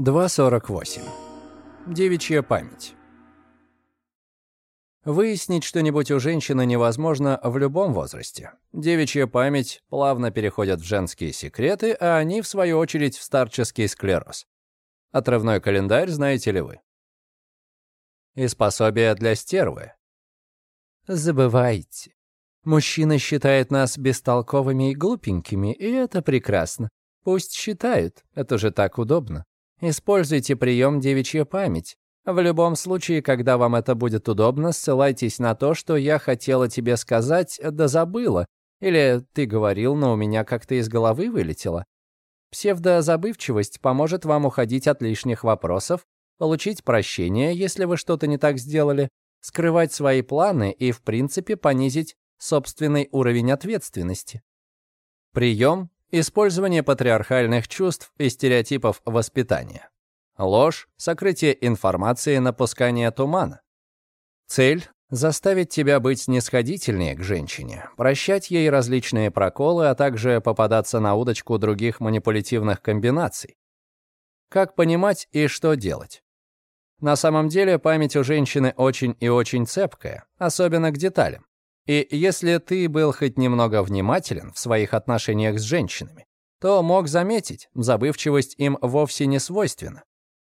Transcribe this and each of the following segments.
2.48. Девичья память. Выяснить что-нибудь у женщины невозможно в любом возрасте. Девичья память плавно переходит в женские секреты, а они, в свою очередь, в старческий склероз. Отрывной календарь знаете ли вы? И способие для стервы. Забывайте. Мужчина считает нас бестолковыми и глупенькими, и это прекрасно. Пусть считают, это же так удобно. Используйте прием «девичья память». В любом случае, когда вам это будет удобно, ссылайтесь на то, что я хотела тебе сказать, да забыла. Или ты говорил, но у меня как-то из головы вылетело. Псевдозабывчивость поможет вам уходить от лишних вопросов, получить прощение, если вы что-то не так сделали, скрывать свои планы и, в принципе, понизить собственный уровень ответственности. Прием Использование патриархальных чувств и стереотипов воспитания. Ложь, сокрытие информации, напускание тумана. Цель – заставить тебя быть снисходительнее к женщине, прощать ей различные проколы, а также попадаться на удочку других манипулятивных комбинаций. Как понимать и что делать? На самом деле память у женщины очень и очень цепкая, особенно к деталям. И если ты был хоть немного внимателен в своих отношениях с женщинами, то мог заметить, забывчивость им вовсе не свойственна.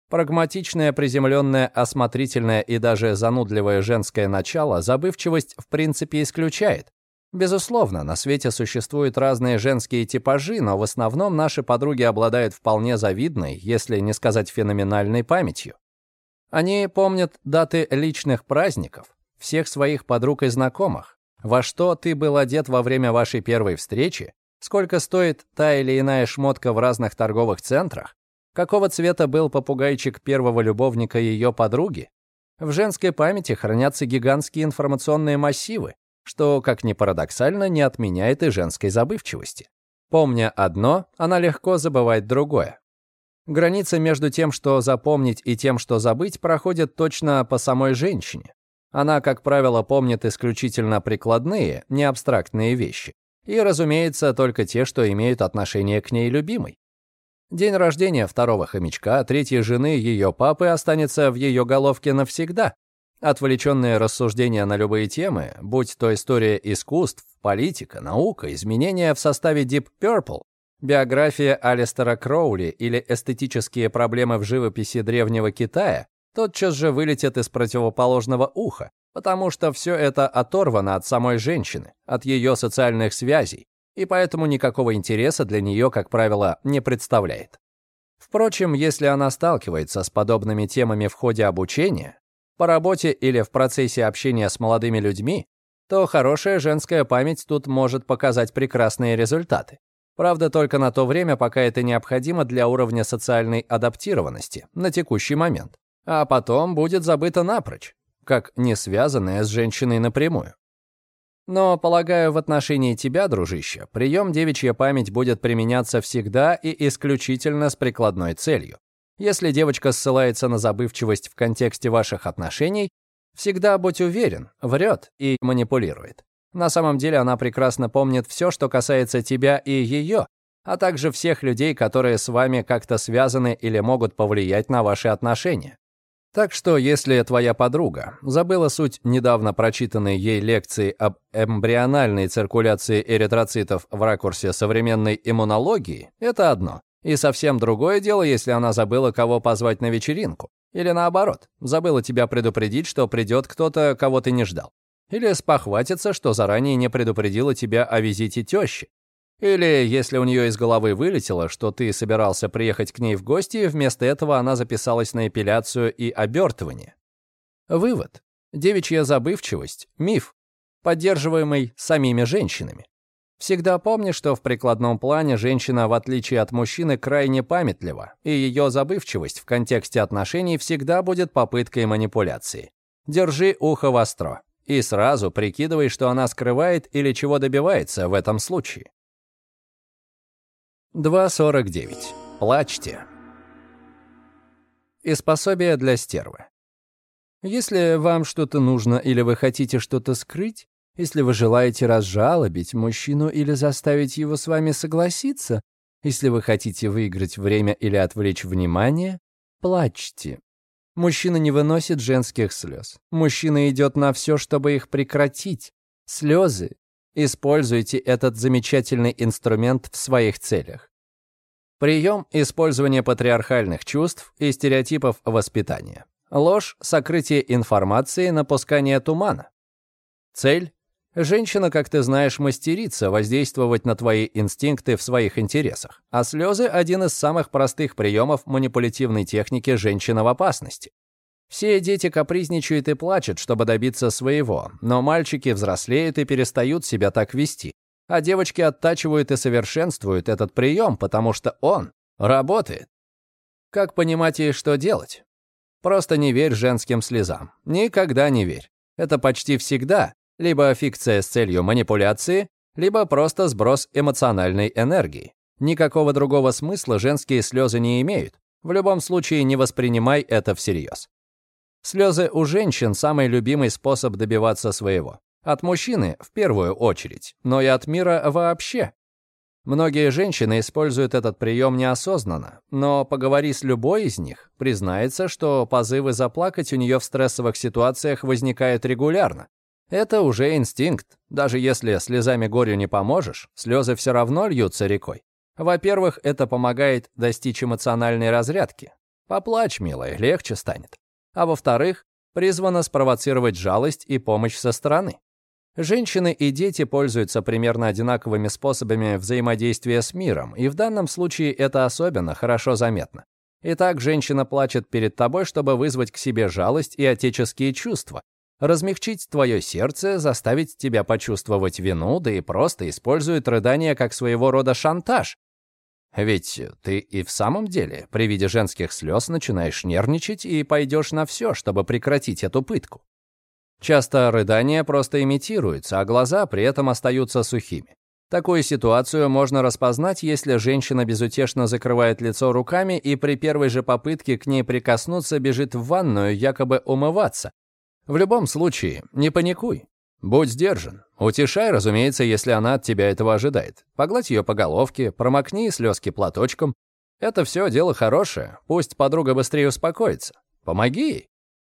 Прагматичное, приземленное, осмотрительное и даже занудливое женское начало забывчивость в принципе исключает. Безусловно, на свете существуют разные женские типажи, но в основном наши подруги обладают вполне завидной, если не сказать феноменальной памятью. Они помнят даты личных праздников, всех своих подруг и знакомых, во что ты был одет во время вашей первой встречи, сколько стоит та или иная шмотка в разных торговых центрах, какого цвета был попугайчик первого любовника ее подруги. В женской памяти хранятся гигантские информационные массивы, что, как ни парадоксально, не отменяет и женской забывчивости. Помня одно, она легко забывает другое. Граница между тем, что запомнить, и тем, что забыть, проходит точно по самой женщине. Она, как правило, помнит исключительно прикладные, не абстрактные вещи. И, разумеется, только те, что имеют отношение к ней любимой. День рождения второго хомячка, третьей жены ее папы останется в ее головке навсегда. Отвлеченные рассуждения на любые темы, будь то история искусств, политика, наука, изменения в составе Deep Purple, биография Алистера Кроули или эстетические проблемы в живописи Древнего Китая, тотчас же вылетит из противоположного уха, потому что все это оторвано от самой женщины, от ее социальных связей, и поэтому никакого интереса для нее, как правило, не представляет. Впрочем, если она сталкивается с подобными темами в ходе обучения, по работе или в процессе общения с молодыми людьми, то хорошая женская память тут может показать прекрасные результаты. Правда, только на то время, пока это необходимо для уровня социальной адаптированности на текущий момент а потом будет забыто напрочь, как не связанное с женщиной напрямую. Но, полагаю, в отношении тебя, дружище, прием девичья память будет применяться всегда и исключительно с прикладной целью. Если девочка ссылается на забывчивость в контексте ваших отношений, всегда будь уверен, врет и манипулирует. На самом деле она прекрасно помнит все, что касается тебя и ее, а также всех людей, которые с вами как-то связаны или могут повлиять на ваши отношения. Так что, если твоя подруга забыла суть недавно прочитанной ей лекции об эмбриональной циркуляции эритроцитов в ракурсе современной иммунологии, это одно. И совсем другое дело, если она забыла, кого позвать на вечеринку. Или наоборот, забыла тебя предупредить, что придет кто-то, кого ты не ждал. Или спохватится, что заранее не предупредила тебя о визите тещи. Или, если у нее из головы вылетело, что ты собирался приехать к ней в гости, вместо этого она записалась на эпиляцию и обертывание. Вывод. Девичья забывчивость – миф, поддерживаемый самими женщинами. Всегда помни, что в прикладном плане женщина, в отличие от мужчины, крайне памятлива, и ее забывчивость в контексте отношений всегда будет попыткой манипуляции. Держи ухо востро и сразу прикидывай, что она скрывает или чего добивается в этом случае. 2.49. Плачьте. И способие для стервы. Если вам что-то нужно или вы хотите что-то скрыть, если вы желаете разжалобить мужчину или заставить его с вами согласиться, если вы хотите выиграть время или отвлечь внимание, Плачьте. Мужчина не выносит женских слез. Мужчина идет на все, чтобы их прекратить. Слезы. Используйте этот замечательный инструмент в своих целях. Прием использования патриархальных чувств и стереотипов воспитания. Ложь, сокрытие информации, напускание тумана. Цель Женщина, как ты знаешь, мастерица воздействовать на твои инстинкты в своих интересах, а слезы – один из самых простых приемов манипулятивной техники женщина в опасности. Все дети капризничают и плачут, чтобы добиться своего, но мальчики взрослеют и перестают себя так вести, а девочки оттачивают и совершенствуют этот прием, потому что он работает. Как понимать и что делать? Просто не верь женским слезам. Никогда не верь. Это почти всегда либо фикция с целью манипуляции, либо просто сброс эмоциональной энергии. Никакого другого смысла женские слезы не имеют. В любом случае не воспринимай это всерьез. Слезы у женщин – самый любимый способ добиваться своего. От мужчины в первую очередь, но и от мира вообще. Многие женщины используют этот прием неосознанно, но поговори с любой из них, признается, что позывы заплакать у нее в стрессовых ситуациях возникают регулярно, это уже инстинкт. Даже если слезами горю не поможешь, слезы все равно льются рекой. Во-первых, это помогает достичь эмоциональной разрядки. Поплачь, милая, легче станет. А во-вторых, призвано спровоцировать жалость и помощь со стороны. Женщины и дети пользуются примерно одинаковыми способами взаимодействия с миром, и в данном случае это особенно хорошо заметно. Итак, женщина плачет перед тобой, чтобы вызвать к себе жалость и отеческие чувства, размягчить твое сердце, заставить тебя почувствовать вину, да и просто использует рыдание как своего рода шантаж. Ведь ты и в самом деле при виде женских слез начинаешь нервничать и пойдешь на все, чтобы прекратить эту пытку. Часто рыдания просто имитируются, а глаза при этом остаются сухими. Такую ситуацию можно распознать, если женщина безутешно закрывает лицо руками и при первой же попытке к ней прикоснуться бежит в ванную якобы умываться, в любом случае, не паникуй. Будь сдержан. Утешай, разумеется, если она от тебя этого ожидает. Погладь ее по головке, промокни слезки платочком. Это все дело хорошее. Пусть подруга быстрее успокоится. Помоги ей.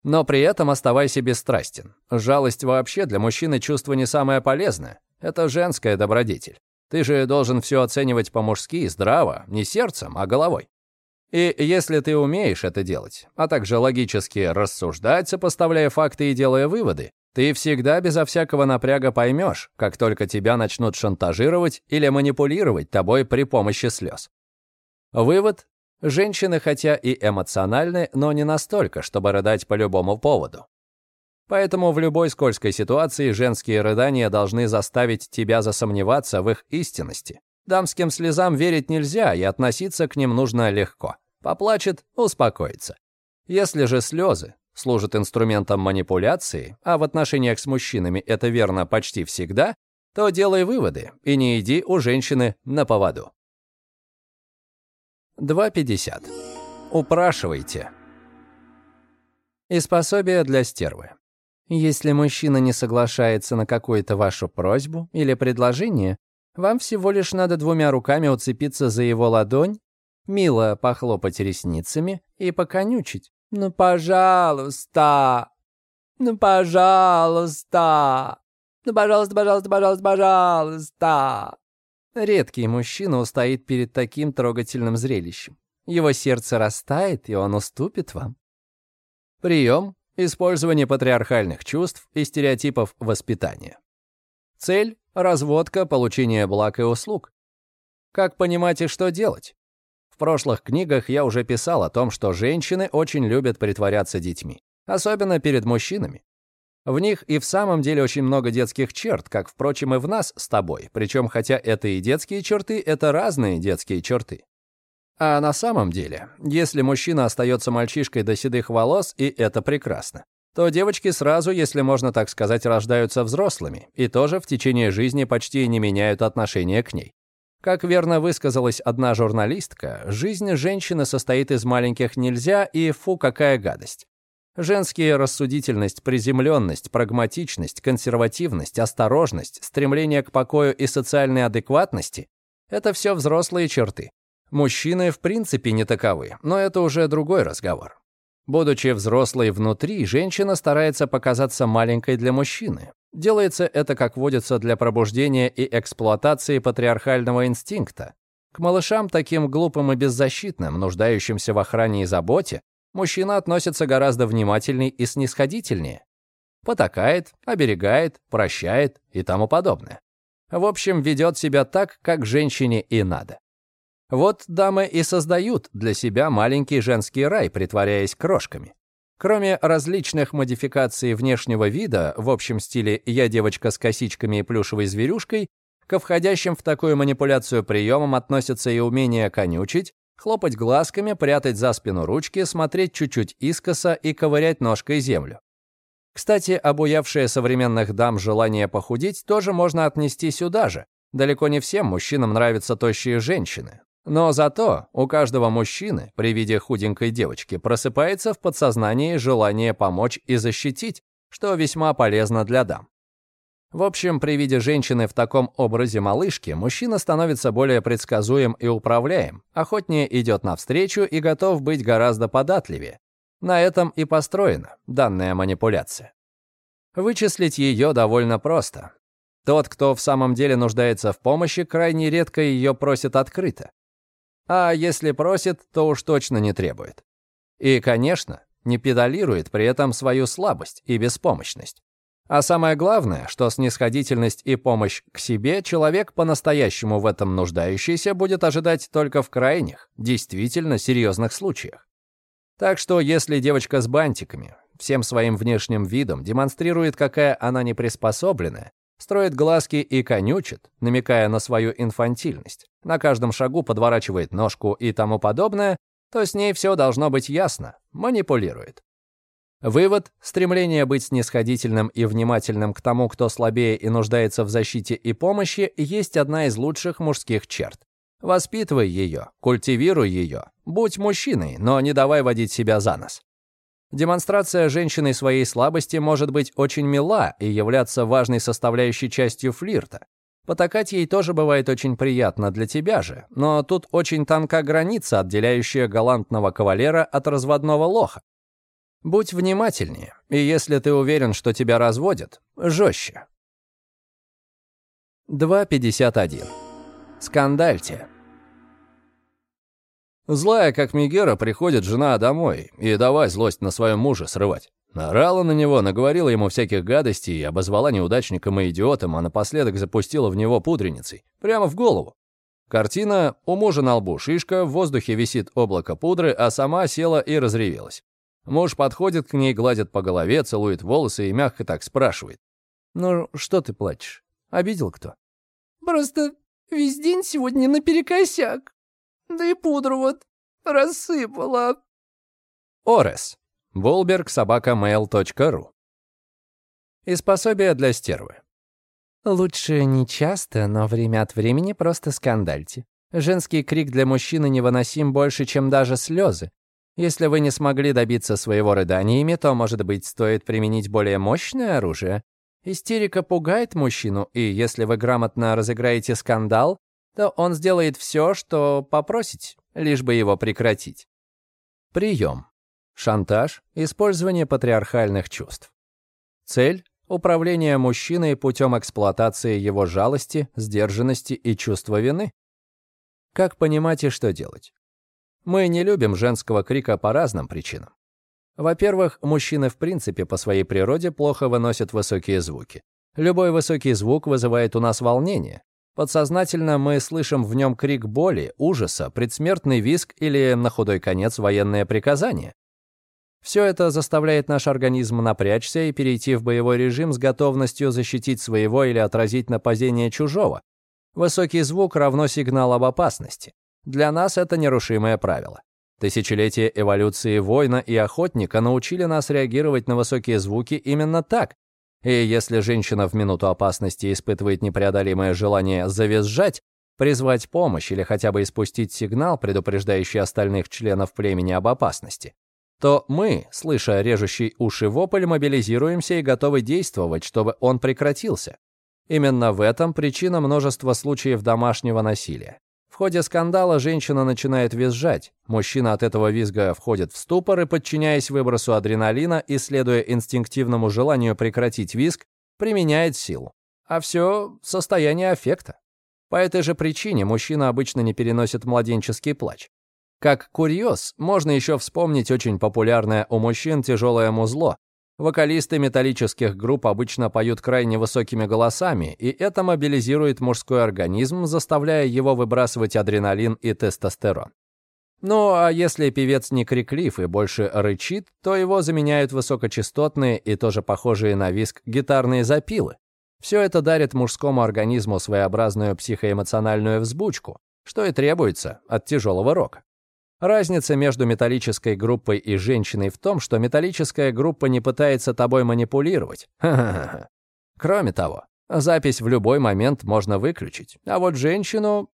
Но при этом оставайся бесстрастен. Жалость вообще для мужчины чувство не самое полезное. Это женская добродетель. Ты же должен все оценивать по-мужски, здраво, не сердцем, а головой. И если ты умеешь это делать, а также логически рассуждать, сопоставляя факты и делая выводы, ты всегда безо всякого напряга поймешь, как только тебя начнут шантажировать или манипулировать тобой при помощи слез. Вывод. Женщины хотя и эмоциональны, но не настолько, чтобы рыдать по любому поводу. Поэтому в любой скользкой ситуации женские рыдания должны заставить тебя засомневаться в их истинности. Дамским слезам верить нельзя, и относиться к ним нужно легко. Поплачет — успокоится. Если же слезы служат инструментом манипуляции, а в отношениях с мужчинами это верно почти всегда, то делай выводы и не иди у женщины на поводу. 2.50. Упрашивайте. Из пособия для стервы. Если мужчина не соглашается на какую-то вашу просьбу или предложение, вам всего лишь надо двумя руками уцепиться за его ладонь, мило похлопать ресницами и поконючить. «Ну, пожалуйста! Ну, пожалуйста! Ну, пожалуйста, пожалуйста, пожалуйста, пожалуйста!» Редкий мужчина устоит перед таким трогательным зрелищем. Его сердце растает, и он уступит вам. Прием — использование патриархальных чувств и стереотипов воспитания. Цель разводка, получение благ и услуг. Как понимать и что делать? В прошлых книгах я уже писал о том, что женщины очень любят притворяться детьми, особенно перед мужчинами. В них и в самом деле очень много детских черт, как, впрочем, и в нас с тобой. Причем, хотя это и детские черты, это разные детские черты. А на самом деле, если мужчина остается мальчишкой до седых волос, и это прекрасно, то девочки сразу, если можно так сказать, рождаются взрослыми и тоже в течение жизни почти не меняют отношения к ней. Как верно высказалась одна журналистка, жизнь женщины состоит из маленьких «нельзя» и «фу, какая гадость». Женские рассудительность, приземленность, прагматичность, консервативность, осторожность, стремление к покою и социальной адекватности – это все взрослые черты. Мужчины в принципе не таковы, но это уже другой разговор. Будучи взрослой внутри, женщина старается показаться маленькой для мужчины. Делается это, как водится, для пробуждения и эксплуатации патриархального инстинкта. К малышам, таким глупым и беззащитным, нуждающимся в охране и заботе, мужчина относится гораздо внимательней и снисходительнее. Потакает, оберегает, прощает и тому подобное. В общем, ведет себя так, как женщине и надо. Вот дамы и создают для себя маленький женский рай, притворяясь крошками. Кроме различных модификаций внешнего вида, в общем стиле «я девочка с косичками и плюшевой зверюшкой», ко входящим в такую манипуляцию приемам относятся и умение конючить, хлопать глазками, прятать за спину ручки, смотреть чуть-чуть искоса и ковырять ножкой землю. Кстати, обуявшее современных дам желание похудеть тоже можно отнести сюда же. Далеко не всем мужчинам нравятся тощие женщины. Но зато у каждого мужчины при виде худенькой девочки просыпается в подсознании желание помочь и защитить, что весьма полезно для дам. В общем, при виде женщины в таком образе малышки, мужчина становится более предсказуем и управляем, охотнее идет навстречу и готов быть гораздо податливее. На этом и построена данная манипуляция. Вычислить ее довольно просто. Тот, кто в самом деле нуждается в помощи, крайне редко ее просит открыто. А если просит, то уж точно не требует. И, конечно, не педалирует при этом свою слабость и беспомощность. А самое главное, что снисходительность и помощь к себе человек, по-настоящему в этом нуждающийся, будет ожидать только в крайних, действительно серьезных случаях. Так что если девочка с бантиками всем своим внешним видом демонстрирует, какая она неприспособленная, строит глазки и конючит, намекая на свою инфантильность, на каждом шагу подворачивает ножку и тому подобное, то с ней все должно быть ясно, манипулирует. Вывод – стремление быть снисходительным и внимательным к тому, кто слабее и нуждается в защите и помощи, есть одна из лучших мужских черт. Воспитывай ее, культивируй ее, будь мужчиной, но не давай водить себя за нос. Демонстрация женщиной своей слабости может быть очень мила и являться важной составляющей частью флирта. Потакать ей тоже бывает очень приятно для тебя же, но тут очень тонка граница, отделяющая галантного кавалера от разводного лоха. Будь внимательнее, и если ты уверен, что тебя разводят, жестче. 2.51. Скандальте. Злая, как Мегера, приходит жена домой и давай злость на своем муже срывать. Нарала на него, наговорила ему всяких гадостей, обозвала неудачником и идиотом, а напоследок запустила в него пудреницей. Прямо в голову. Картина «У мужа на лбу шишка, в воздухе висит облако пудры, а сама села и разревелась». Муж подходит к ней, гладит по голове, целует волосы и мягко так спрашивает. «Ну, что ты плачешь? Обидел кто?» «Просто весь день сегодня наперекосяк. Да и пудру вот рассыпала». Орес. Волберг собака mail.ru Из пособия для стервы. Лучше не часто, но время от времени просто скандальте. Женский крик для мужчины невыносим больше, чем даже слезы. Если вы не смогли добиться своего рыданиями, то, может быть, стоит применить более мощное оружие. Истерика пугает мужчину, и если вы грамотно разыграете скандал, то он сделает все, что попросить, лишь бы его прекратить. Прием. Шантаж, использование патриархальных чувств. Цель – управление мужчиной путем эксплуатации его жалости, сдержанности и чувства вины. Как понимать и что делать? Мы не любим женского крика по разным причинам. Во-первых, мужчины в принципе по своей природе плохо выносят высокие звуки. Любой высокий звук вызывает у нас волнение. Подсознательно мы слышим в нем крик боли, ужаса, предсмертный визг или, на худой конец, военное приказание. Все это заставляет наш организм напрячься и перейти в боевой режим с готовностью защитить своего или отразить нападение чужого. Высокий звук равно сигнал об опасности. Для нас это нерушимое правило. Тысячелетия эволюции воина и охотника научили нас реагировать на высокие звуки именно так. И если женщина в минуту опасности испытывает непреодолимое желание завизжать, призвать помощь или хотя бы испустить сигнал, предупреждающий остальных членов племени об опасности, то мы, слыша режущий уши вопль, мобилизируемся и готовы действовать, чтобы он прекратился. Именно в этом причина множества случаев домашнего насилия ходе скандала женщина начинает визжать. Мужчина от этого визга входит в ступор и, подчиняясь выбросу адреналина и следуя инстинктивному желанию прекратить визг, применяет силу. А все состояние аффекта. По этой же причине мужчина обычно не переносит младенческий плач. Как курьез, можно еще вспомнить очень популярное у мужчин тяжелое музло, Вокалисты металлических групп обычно поют крайне высокими голосами, и это мобилизирует мужской организм, заставляя его выбрасывать адреналин и тестостерон. Ну, а если певец не криклив и больше рычит, то его заменяют высокочастотные и тоже похожие на виск гитарные запилы. Все это дарит мужскому организму своеобразную психоэмоциональную взбучку, что и требуется от тяжелого рока. Разница между металлической группой и женщиной в том, что металлическая группа не пытается тобой манипулировать. Ха-ха-ха. Кроме того, запись в любой момент можно выключить, а вот женщину...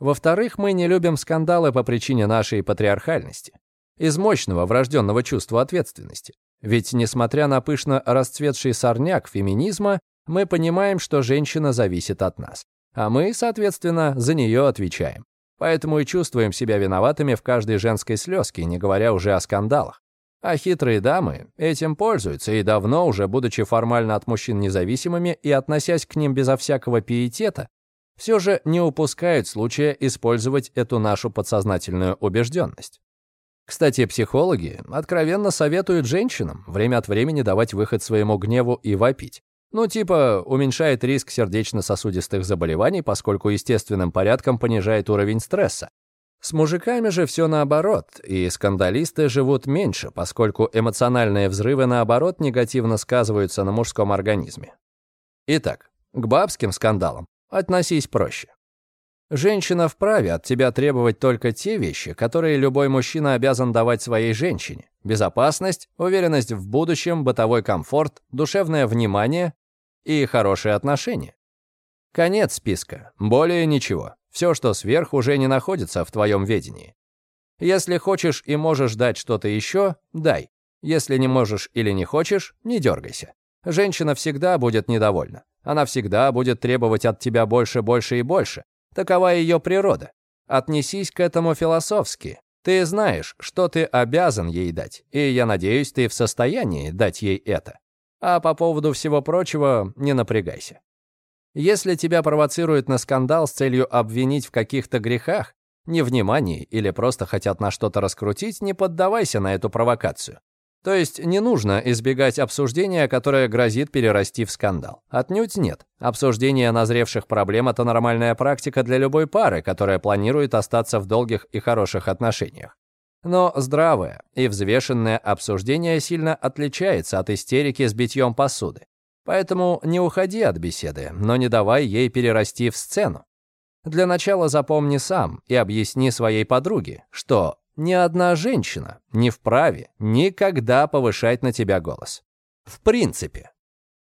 Во-вторых, мы не любим скандалы по причине нашей патриархальности. Из мощного врожденного чувства ответственности. Ведь, несмотря на пышно расцветший сорняк феминизма, мы понимаем, что женщина зависит от нас. А мы, соответственно, за нее отвечаем. Поэтому и чувствуем себя виноватыми в каждой женской слезке, не говоря уже о скандалах. А хитрые дамы этим пользуются и давно уже, будучи формально от мужчин независимыми и относясь к ним безо всякого пиетета, все же не упускают случая использовать эту нашу подсознательную убежденность. Кстати, психологи откровенно советуют женщинам время от времени давать выход своему гневу и вопить. Ну, типа, уменьшает риск сердечно-сосудистых заболеваний, поскольку естественным порядком понижает уровень стресса. С мужиками же все наоборот, и скандалисты живут меньше, поскольку эмоциональные взрывы, наоборот, негативно сказываются на мужском организме. Итак, к бабским скандалам относись проще. Женщина вправе от тебя требовать только те вещи, которые любой мужчина обязан давать своей женщине. Безопасность, уверенность в будущем, бытовой комфорт, душевное внимание и хорошие отношения. Конец списка. Более ничего. Все, что сверх, уже не находится в твоем ведении. Если хочешь и можешь дать что-то еще, дай. Если не можешь или не хочешь, не дергайся. Женщина всегда будет недовольна. Она всегда будет требовать от тебя больше, больше и больше. Такова ее природа. Отнесись к этому философски. Ты знаешь, что ты обязан ей дать, и я надеюсь, ты в состоянии дать ей это. А по поводу всего прочего не напрягайся. Если тебя провоцируют на скандал с целью обвинить в каких-то грехах, невнимании или просто хотят на что-то раскрутить, не поддавайся на эту провокацию. То есть не нужно избегать обсуждения, которое грозит перерасти в скандал. Отнюдь нет. Обсуждение назревших проблем – это нормальная практика для любой пары, которая планирует остаться в долгих и хороших отношениях. Но здравое и взвешенное обсуждение сильно отличается от истерики с битьем посуды. Поэтому не уходи от беседы, но не давай ей перерасти в сцену. Для начала запомни сам и объясни своей подруге, что ни одна женщина не вправе никогда повышать на тебя голос. В принципе.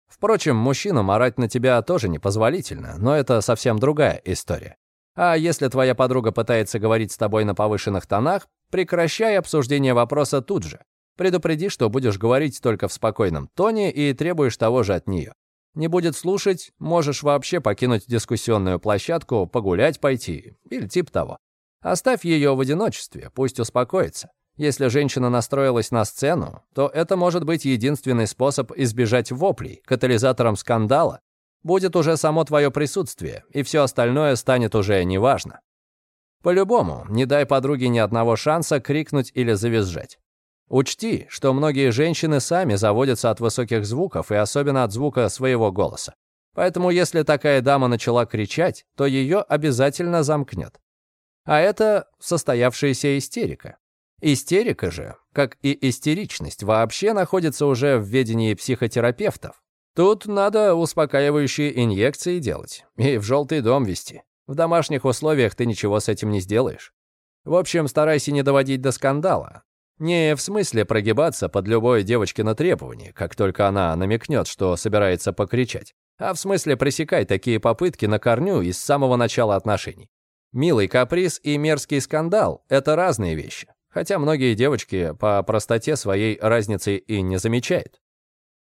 Впрочем, мужчинам орать на тебя тоже непозволительно, но это совсем другая история. А если твоя подруга пытается говорить с тобой на повышенных тонах, прекращай обсуждение вопроса тут же. Предупреди, что будешь говорить только в спокойном тоне и требуешь того же от нее. Не будет слушать, можешь вообще покинуть дискуссионную площадку, погулять пойти или тип того. Оставь ее в одиночестве, пусть успокоится. Если женщина настроилась на сцену, то это может быть единственный способ избежать воплей, катализатором скандала. Будет уже само твое присутствие, и все остальное станет уже неважно. По-любому, не дай подруге ни одного шанса крикнуть или завизжать. Учти, что многие женщины сами заводятся от высоких звуков и особенно от звука своего голоса. Поэтому если такая дама начала кричать, то ее обязательно замкнет. А это состоявшаяся истерика. Истерика же, как и истеричность, вообще находится уже в ведении психотерапевтов. Тут надо успокаивающие инъекции делать и в желтый дом вести. В домашних условиях ты ничего с этим не сделаешь. В общем, старайся не доводить до скандала. Не в смысле прогибаться под любое девочкино требование, как только она намекнет, что собирается покричать, а в смысле пресекай такие попытки на корню и с самого начала отношений. Милый каприз и мерзкий скандал – это разные вещи, хотя многие девочки по простоте своей разницы и не замечают.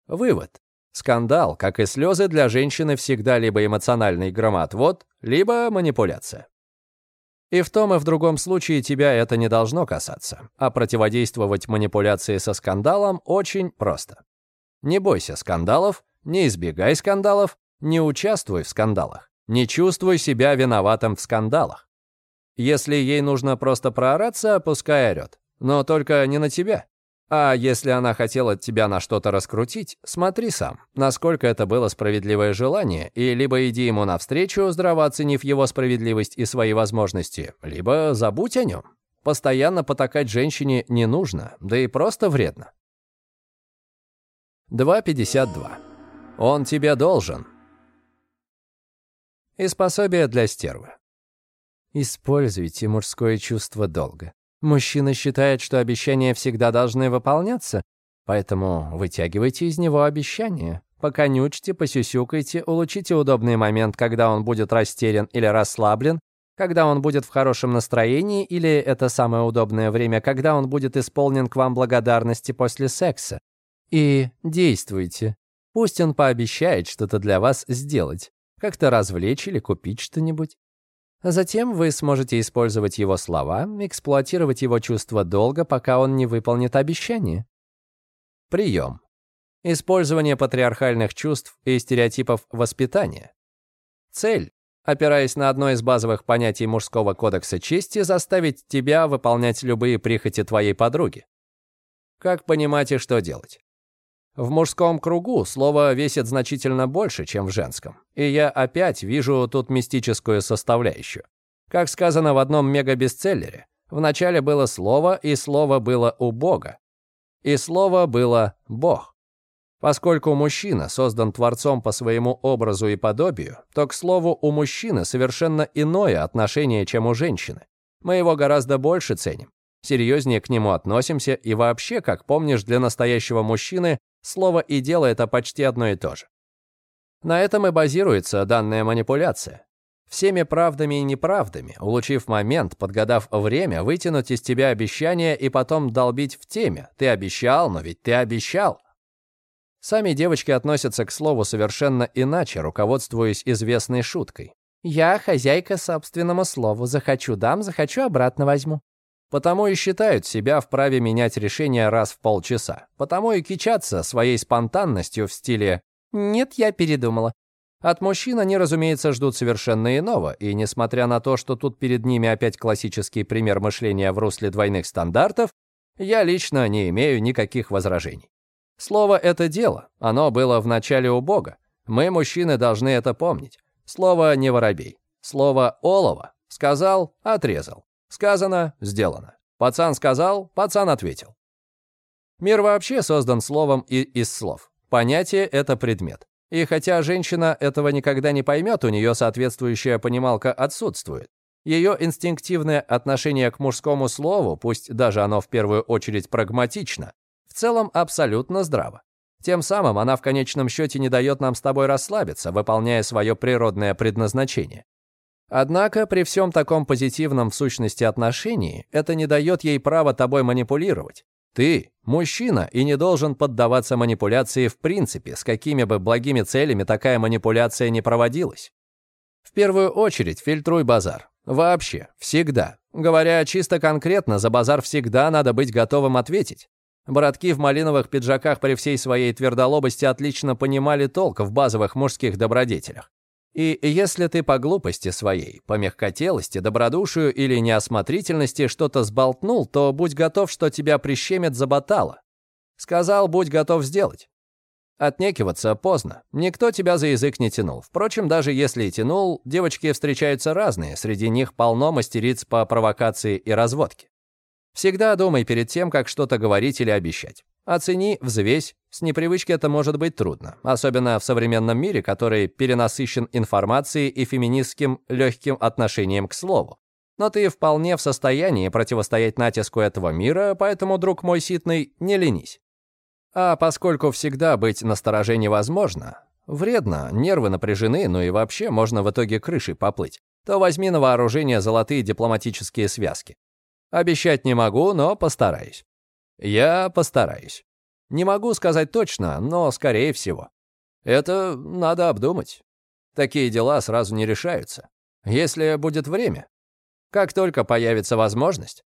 Вывод. Скандал, как и слезы, для женщины всегда либо эмоциональный громоотвод, либо манипуляция. И в том и в другом случае тебя это не должно касаться, а противодействовать манипуляции со скандалом очень просто. Не бойся скандалов, не избегай скандалов, не участвуй в скандалах, не чувствуй себя виноватым в скандалах. Если ей нужно просто проораться, пускай орет, но только не на тебя. А если она хотела тебя на что-то раскрутить, смотри сам, насколько это было справедливое желание, и либо иди ему навстречу, здраво оценив его справедливость и свои возможности, либо забудь о нем. Постоянно потакать женщине не нужно, да и просто вредно. 2.52. Он тебе должен. И пособие для стервы. Используйте мужское чувство долга. Мужчина считает, что обещания всегда должны выполняться, поэтому вытягивайте из него обещания. Поконючьте, посюсюкайте, улучшите удобный момент, когда он будет растерян или расслаблен, когда он будет в хорошем настроении, или это самое удобное время, когда он будет исполнен к вам благодарности после секса. И действуйте. Пусть он пообещает что-то для вас сделать, как-то развлечь или купить что-нибудь. Затем вы сможете использовать его слова, эксплуатировать его чувство долга, пока он не выполнит обещание. Прием. Использование патриархальных чувств и стереотипов воспитания. Цель. Опираясь на одно из базовых понятий мужского кодекса чести, заставить тебя выполнять любые прихоти твоей подруги. Как понимать и что делать? В мужском кругу слово весит значительно больше, чем в женском. И я опять вижу тут мистическую составляющую. Как сказано в одном мегабестселлере, вначале было слово, и слово было у Бога. И слово было Бог. Поскольку мужчина создан Творцом по своему образу и подобию, то, к слову, у мужчины совершенно иное отношение, чем у женщины. Мы его гораздо больше ценим, серьезнее к нему относимся и вообще, как помнишь, для настоящего мужчины Слово и дело — это почти одно и то же. На этом и базируется данная манипуляция. Всеми правдами и неправдами, улучив момент, подгадав время, вытянуть из тебя обещание и потом долбить в теме. Ты обещал, но ведь ты обещал. Сами девочки относятся к слову совершенно иначе, руководствуясь известной шуткой. «Я хозяйка собственному слову. Захочу дам, захочу обратно возьму». Потому и считают себя вправе менять решение раз в полчаса. Потому и кичатся своей спонтанностью в стиле «нет, я передумала». От мужчин они, разумеется, ждут совершенно иного, и несмотря на то, что тут перед ними опять классический пример мышления в русле двойных стандартов, я лично не имею никаких возражений. Слово — это дело, оно было в начале у Бога. Мы, мужчины, должны это помнить. Слово «не воробей». Слово «олово». Сказал — отрезал. Сказано, сделано. Пацан сказал, пацан ответил. Мир вообще создан словом и из слов. Понятие — это предмет. И хотя женщина этого никогда не поймет, у нее соответствующая понималка отсутствует. Ее инстинктивное отношение к мужскому слову, пусть даже оно в первую очередь прагматично, в целом абсолютно здраво. Тем самым она в конечном счете не дает нам с тобой расслабиться, выполняя свое природное предназначение. Однако при всем таком позитивном в сущности отношении это не дает ей права тобой манипулировать. Ты – мужчина и не должен поддаваться манипуляции в принципе, с какими бы благими целями такая манипуляция не проводилась. В первую очередь фильтруй базар. Вообще, всегда. Говоря чисто конкретно, за базар всегда надо быть готовым ответить. Братки в малиновых пиджаках при всей своей твердолобости отлично понимали толк в базовых мужских добродетелях. И если ты по глупости своей, по мягкотелости, добродушию или неосмотрительности что-то сболтнул, то будь готов, что тебя прищемят за батала. Сказал, будь готов сделать. Отнекиваться поздно. Никто тебя за язык не тянул. Впрочем, даже если и тянул, девочки встречаются разные. Среди них полно мастериц по провокации и разводке. Всегда думай перед тем, как что-то говорить или обещать. Оцени, взвесь. С непривычки это может быть трудно, особенно в современном мире, который перенасыщен информацией и феминистским легким отношением к слову. Но ты вполне в состоянии противостоять натиску этого мира, поэтому, друг мой ситный, не ленись. А поскольку всегда быть настороже невозможно, вредно, нервы напряжены, ну и вообще можно в итоге крышей поплыть, то возьми на вооружение золотые дипломатические связки. Обещать не могу, но постараюсь. Я постараюсь. Не могу сказать точно, но скорее всего. Это надо обдумать. Такие дела сразу не решаются. Если будет время. как только появится возможность.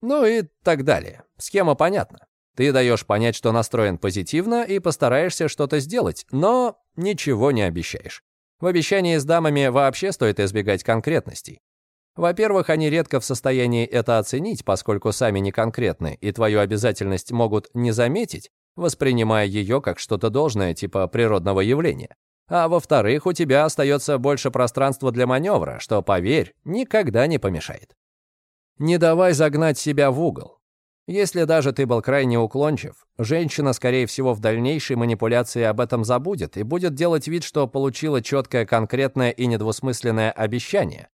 Ну и так далее. Схема понятна. Ты даешь понять, что настроен позитивно и постараешься что-то сделать, но ничего не обещаешь. В обещании с дамами вообще стоит избегать конкретностей. Во-первых, они редко в состоянии это оценить, поскольку сами не конкретны, и твою обязательность могут не заметить, воспринимая ее как что-то должное, типа природного явления. А во-вторых, у тебя остается больше пространства для маневра, что, поверь, никогда не помешает. Не давай загнать себя в угол. Если даже ты был крайне уклончив, женщина, скорее всего, в дальнейшей манипуляции об этом забудет и будет делать вид, что получила четкое, конкретное и недвусмысленное обещание.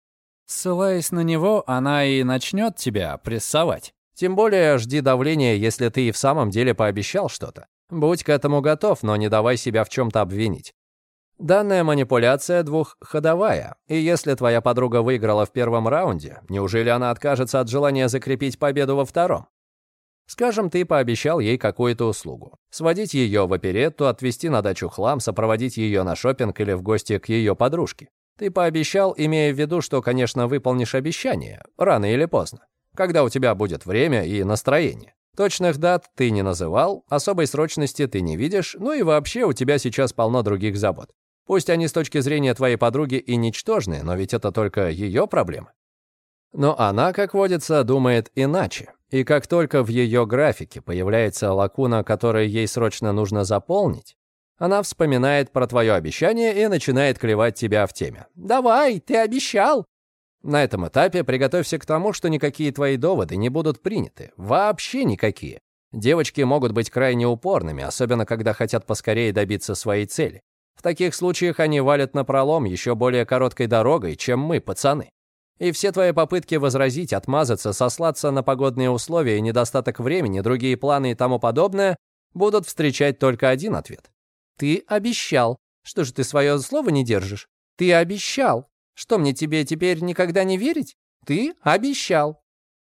Ссылаясь на него, она и начнет тебя прессовать. Тем более жди давления, если ты и в самом деле пообещал что-то. Будь к этому готов, но не давай себя в чем-то обвинить. Данная манипуляция двухходовая, и если твоя подруга выиграла в первом раунде, неужели она откажется от желания закрепить победу во втором? Скажем, ты пообещал ей какую-то услугу. Сводить ее в оперетту, отвезти на дачу хлам, сопроводить ее на шопинг или в гости к ее подружке. Ты пообещал, имея в виду, что, конечно, выполнишь обещание, рано или поздно, когда у тебя будет время и настроение. Точных дат ты не называл, особой срочности ты не видишь, ну и вообще у тебя сейчас полно других забот. Пусть они с точки зрения твоей подруги и ничтожны, но ведь это только ее проблемы. Но она, как водится, думает иначе. И как только в ее графике появляется лакуна, которую ей срочно нужно заполнить, она вспоминает про твое обещание и начинает клевать тебя в теме. «Давай, ты обещал!» На этом этапе приготовься к тому, что никакие твои доводы не будут приняты. Вообще никакие. Девочки могут быть крайне упорными, особенно когда хотят поскорее добиться своей цели. В таких случаях они валят на пролом еще более короткой дорогой, чем мы, пацаны. И все твои попытки возразить, отмазаться, сослаться на погодные условия и недостаток времени, другие планы и тому подобное, будут встречать только один ответ. Ты обещал. Что же ты свое слово не держишь? Ты обещал. Что мне тебе теперь никогда не верить? Ты обещал.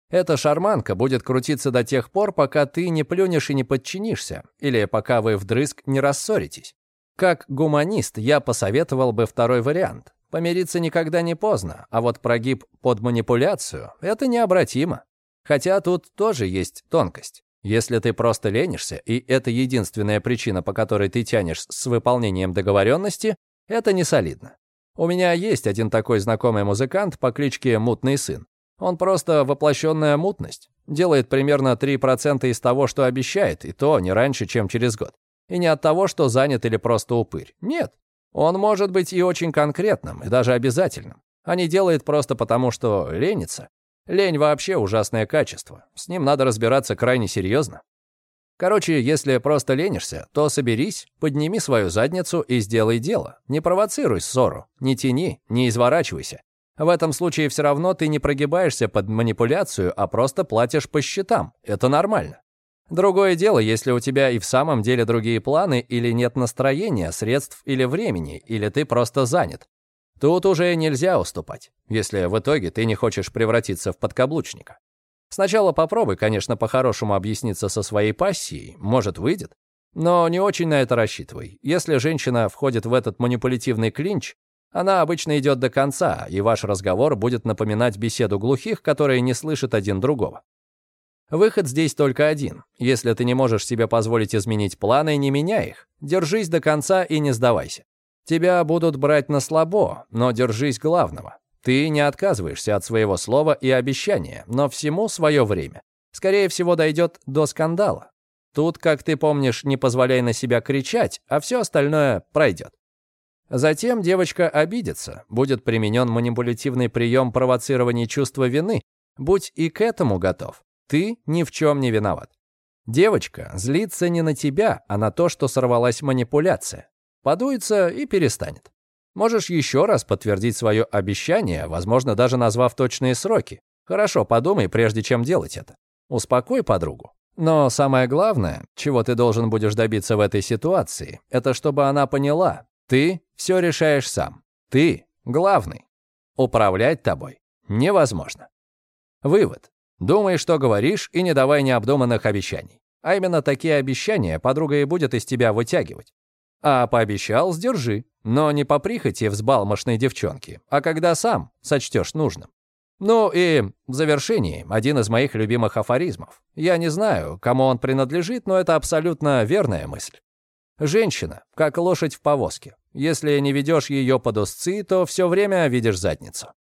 Эта шарманка будет крутиться до тех пор, пока ты не плюнешь и не подчинишься, или пока вы вдрызг не рассоритесь. Как гуманист я посоветовал бы второй вариант. Помириться никогда не поздно, а вот прогиб под манипуляцию — это необратимо. Хотя тут тоже есть тонкость. Если ты просто ленишься, и это единственная причина, по которой ты тянешь с выполнением договоренности, это не солидно. У меня есть один такой знакомый музыкант по кличке Мутный Сын. Он просто воплощенная мутность. Делает примерно 3% из того, что обещает, и то не раньше, чем через год. И не от того, что занят или просто упырь. Нет. Он может быть и очень конкретным, и даже обязательным. А не делает просто потому, что ленится. Лень вообще ужасное качество. С ним надо разбираться крайне серьезно. Короче, если просто ленишься, то соберись, подними свою задницу и сделай дело. Не провоцируй ссору, не тяни, не изворачивайся. В этом случае все равно ты не прогибаешься под манипуляцию, а просто платишь по счетам. Это нормально. Другое дело, если у тебя и в самом деле другие планы, или нет настроения, средств или времени, или ты просто занят. Тут уже нельзя уступать, если в итоге ты не хочешь превратиться в подкаблучника. Сначала попробуй, конечно, по-хорошему объясниться со своей пассией, может, выйдет. Но не очень на это рассчитывай. Если женщина входит в этот манипулятивный клинч, она обычно идет до конца, и ваш разговор будет напоминать беседу глухих, которые не слышат один другого. Выход здесь только один. Если ты не можешь себе позволить изменить планы, не меняй их. Держись до конца и не сдавайся. Тебя будут брать на слабо, но держись главного. Ты не отказываешься от своего слова и обещания, но всему свое время. Скорее всего, дойдет до скандала. Тут, как ты помнишь, не позволяй на себя кричать, а все остальное пройдет. Затем девочка обидится, будет применен манипулятивный прием провоцирования чувства вины. Будь и к этому готов. Ты ни в чем не виноват. Девочка злится не на тебя, а на то, что сорвалась манипуляция. Подуется и перестанет. Можешь еще раз подтвердить свое обещание, возможно, даже назвав точные сроки. Хорошо, подумай, прежде чем делать это. Успокой подругу. Но самое главное, чего ты должен будешь добиться в этой ситуации, это чтобы она поняла, ты все решаешь сам. Ты главный. Управлять тобой невозможно. Вывод. Думай, что говоришь, и не давай необдуманных обещаний. А именно такие обещания подруга и будет из тебя вытягивать. А пообещал, сдержи. Но не по прихоти взбалмошной девчонки, а когда сам сочтешь нужным. Ну и в завершении один из моих любимых афоризмов. Я не знаю, кому он принадлежит, но это абсолютно верная мысль. Женщина, как лошадь в повозке. Если не ведешь ее под узцы, то все время видишь задницу.